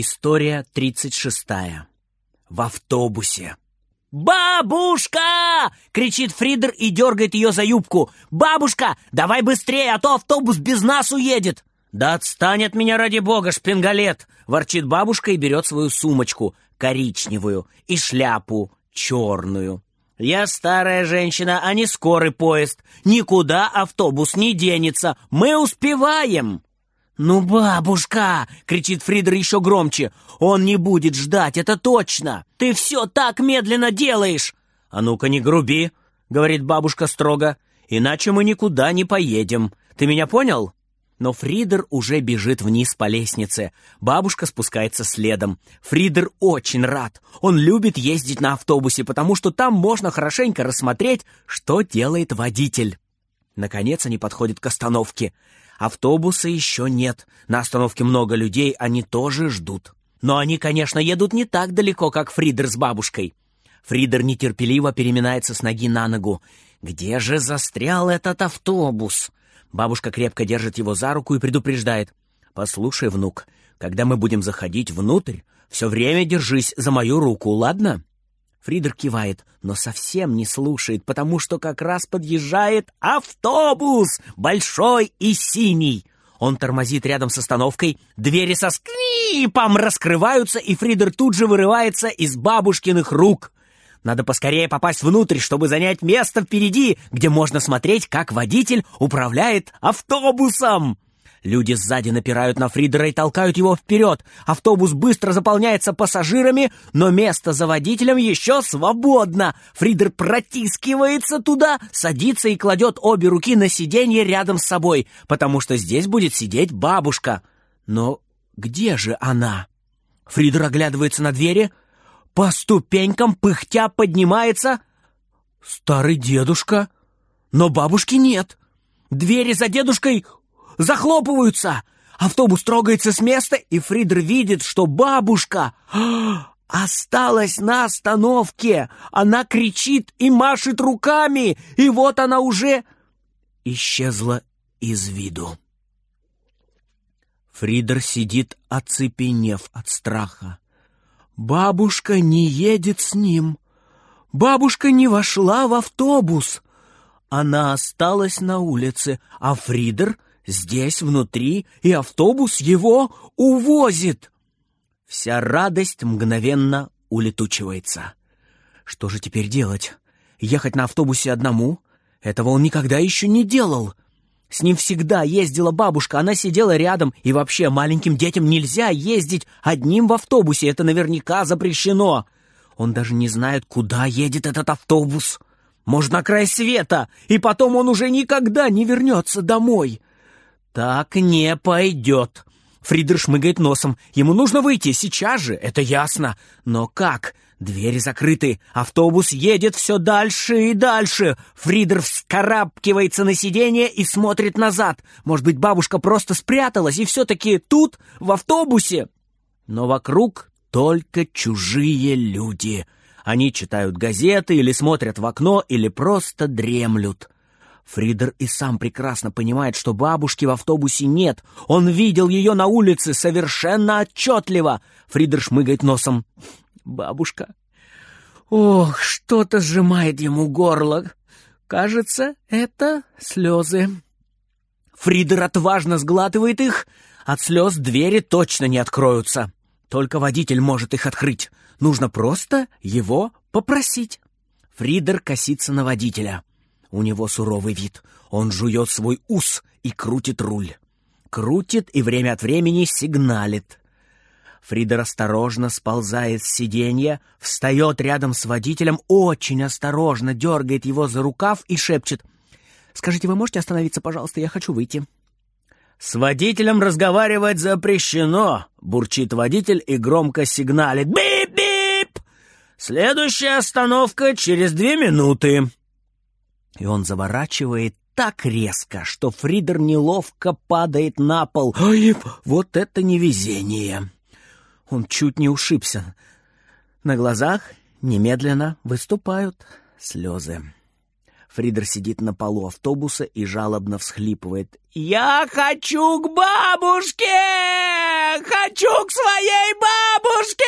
История 36. В автобусе. «Бабушка!» — кричит Фридер и дергает ее за юбку. «Бабушка, давай быстрее, а то автобус без нас уедет!» «Да отстань от меня ради бога, шпингалет!» — ворчит бабушка и берет свою сумочку, коричневую, и шляпу, черную. «Я старая женщина, а не скорый поезд. Никуда автобус не денется. Мы успеваем!» «Ну, бабушка!» — кричит Фридер еще громче. «Он не будет ждать, это точно! Ты все так медленно делаешь!» «А ну-ка не груби!» — говорит бабушка строго. «Иначе мы никуда не поедем. Ты меня понял?» Но Фридер уже бежит вниз по лестнице. Бабушка спускается следом. Фридер очень рад. Он любит ездить на автобусе, потому что там можно хорошенько рассмотреть, что делает водитель. Наконец они подходят к остановке. Автобуса еще нет. На остановке много людей, они тоже ждут. Но они, конечно, едут не так далеко, как Фридер с бабушкой. Фридер нетерпеливо переминается с ноги на ногу. «Где же застрял этот автобус?» Бабушка крепко держит его за руку и предупреждает. «Послушай, внук, когда мы будем заходить внутрь, все время держись за мою руку, ладно?» Фридер кивает, но совсем не слушает, потому что как раз подъезжает автобус, большой и синий. Он тормозит рядом с остановкой, двери со скрипом раскрываются, и Фридер тут же вырывается из бабушкиных рук. Надо поскорее попасть внутрь, чтобы занять место впереди, где можно смотреть, как водитель управляет автобусом. Люди сзади напирают на Фридера и толкают его вперед. Автобус быстро заполняется пассажирами, но место за водителем еще свободно. Фридер протискивается туда, садится и кладет обе руки на сиденье рядом с собой, потому что здесь будет сидеть бабушка. Но где же она? Фридер оглядывается на двери, по ступенькам пыхтя поднимается старый дедушка, но бабушки нет. Двери за дедушкой захлопываются. Автобус трогается с места, и Фридер видит, что бабушка осталась на остановке. Она кричит и машет руками, и вот она уже исчезла из виду. Фридер сидит, оцепенев от страха. Бабушка не едет с ним. Бабушка не вошла в автобус. Она осталась на улице, а Фридер здесь, внутри, и автобус его увозит. Вся радость мгновенно улетучивается. Что же теперь делать? Ехать на автобусе одному? Этого он никогда еще не делал. С ним всегда ездила бабушка, она сидела рядом, и вообще маленьким детям нельзя ездить одним в автобусе, это наверняка запрещено. Он даже не знает, куда едет этот автобус. Может, на край света, и потом он уже никогда не вернется домой. «Так не пойдет!» Фридер шмыгает носом. Ему нужно выйти сейчас же, это ясно. Но как? Двери закрыты, автобус едет все дальше и дальше. Фридер вскарабкивается на сиденье и смотрит назад. Может быть, бабушка просто спряталась и все-таки тут, в автобусе? Но вокруг только чужие люди. Они читают газеты или смотрят в окно, или просто дремлют. Фридер и сам прекрасно понимает, что бабушки в автобусе нет. Он видел ее на улице совершенно отчетливо. Фридер шмыгает носом. Бабушка. Ох, что-то сжимает ему горло. Кажется, это слезы. Фридер отважно сглатывает их. От слез двери точно не откроются. Только водитель может их открыть. Нужно просто его попросить. Фридер косится на водителя. У него суровый вид. Он жует свой ус и крутит руль. Крутит и время от времени сигналит. Фридер осторожно сползает с сиденья, встает рядом с водителем, очень осторожно дергает его за рукав и шепчет. «Скажите, вы можете остановиться, пожалуйста? Я хочу выйти». «С водителем разговаривать запрещено!» — бурчит водитель и громко сигналит. «Бип-бип! Следующая остановка через две минуты!» И он заворачивает так резко, что Фридер неловко падает на пол. Ой, вот это невезение! Он чуть не ушибся. На глазах немедленно выступают слезы. Фридер сидит на полу автобуса и жалобно всхлипывает. «Я хочу к бабушке! Хочу к своей бабушке!»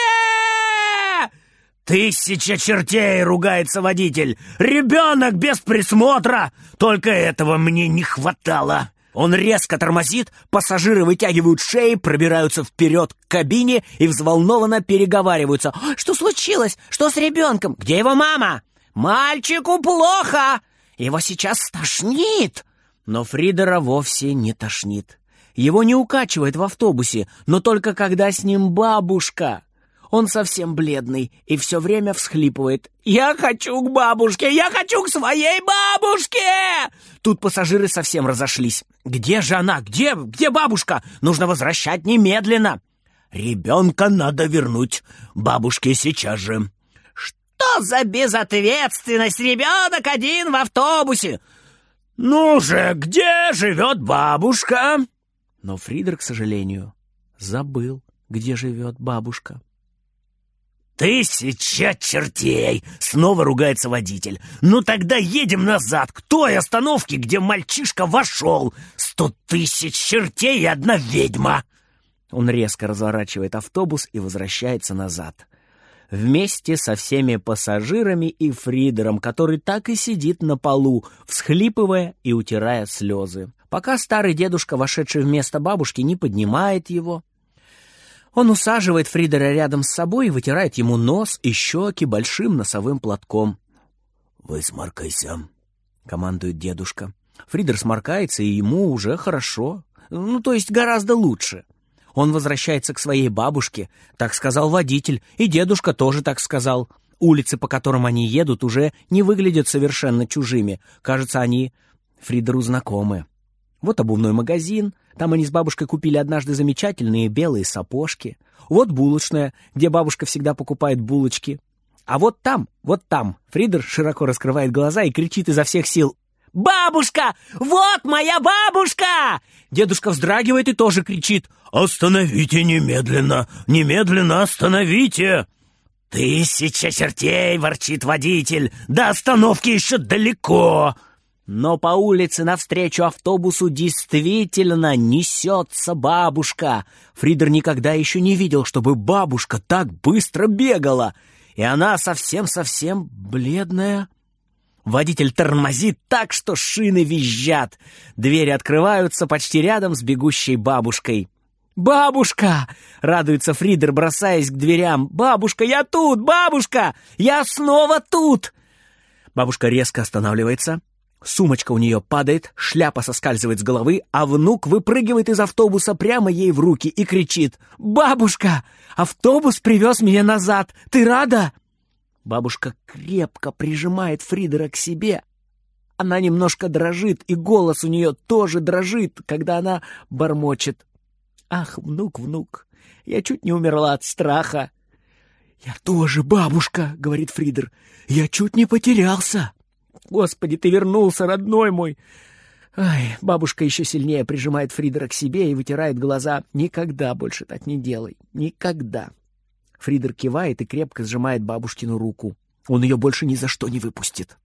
«Тысяча чертей!» — ругается водитель. «Ребенок без присмотра! Только этого мне не хватало!» Он резко тормозит, пассажиры вытягивают шеи, пробираются вперед к кабине и взволнованно переговариваются. «Что случилось? Что с ребенком? Где его мама?» «Мальчику плохо! Его сейчас стошнит!» Но Фридера вовсе не тошнит. Его не укачивает в автобусе, но только когда с ним бабушка. Он совсем бледный и все время всхлипывает. «Я хочу к бабушке! Я хочу к своей бабушке!» Тут пассажиры совсем разошлись. «Где же она? Где? Где бабушка? Нужно возвращать немедленно!» «Ребенка надо вернуть бабушке сейчас же!» «Что за безответственность? Ребенок один в автобусе!» «Ну же, где живет бабушка?» Но Фридер, к сожалению, забыл, где живет бабушка. «Тысяча чертей!» — снова ругается водитель. «Ну тогда едем назад, к той остановке, где мальчишка вошел! Сто тысяч чертей и одна ведьма!» Он резко разворачивает автобус и возвращается назад. Вместе со всеми пассажирами и Фридером, который так и сидит на полу, всхлипывая и утирая слезы. Пока старый дедушка, вошедший вместо бабушки, не поднимает его, он усаживает Фридера рядом с собой и вытирает ему нос и щеки большим носовым платком. «Высморкайся», — командует дедушка. Фридер сморкается, и ему уже хорошо. Ну, то есть гораздо лучше. Он возвращается к своей бабушке, так сказал водитель, и дедушка тоже так сказал. Улицы, по которым они едут, уже не выглядят совершенно чужими. Кажется, они Фридеру знакомы. Вот обувной магазин, там они с бабушкой купили однажды замечательные белые сапожки. Вот булочная, где бабушка всегда покупает булочки. А вот там, вот там, Фридер широко раскрывает глаза и кричит изо всех сил. «Бабушка! Вот моя бабушка!» Дедушка вздрагивает и тоже кричит. «Остановите немедленно! Немедленно остановите!» «Тысяча чертей!» — ворчит водитель. «До остановки еще далеко!» Но по улице навстречу автобусу действительно несется бабушка. Фридер никогда еще не видел, чтобы бабушка так быстро бегала. И она совсем-совсем бледная. Водитель тормозит так, что шины визжат. Двери открываются почти рядом с бегущей бабушкой. «Бабушка!» — радуется Фридер, бросаясь к дверям. «Бабушка, я тут! Бабушка! Я снова тут!» Бабушка резко останавливается, Сумочка у нее падает, шляпа соскальзывает с головы, а внук выпрыгивает из автобуса прямо ей в руки и кричит «Бабушка! Автобус привез меня назад! Ты рада?» Бабушка крепко прижимает Фридера к себе. Она немножко дрожит, и голос у нее тоже дрожит, когда она бормочет. «Ах, внук, внук, я чуть не умерла от страха!» «Я тоже, бабушка!» — говорит Фридер. «Я чуть не потерялся!» Господи, ты вернулся, родной мой!» Ай, бабушка еще сильнее прижимает Фридера к себе и вытирает глаза. «Никогда больше так не делай. Никогда!» Фридер кивает и крепко сжимает бабушкину руку. Он ее больше ни за что не выпустит.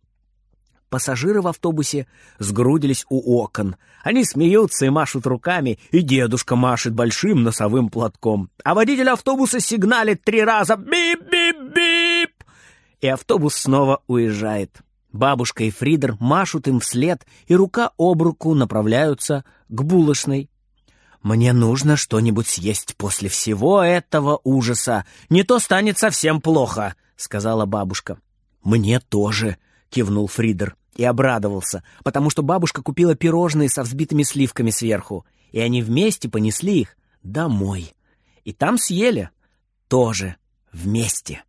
Пассажиры в автобусе сгрудились у окон. Они смеются и машут руками, и дедушка машет большим носовым платком. А водитель автобуса сигналит три раза «Бип-бип-бип!» И автобус снова уезжает. Бабушка и Фридер машут им вслед, и рука об руку направляются к булочной. «Мне нужно что-нибудь съесть после всего этого ужаса. Не то станет совсем плохо», — сказала бабушка. «Мне тоже», — кивнул Фридер и обрадовался, потому что бабушка купила пирожные со взбитыми сливками сверху, и они вместе понесли их домой. И там съели. Тоже вместе.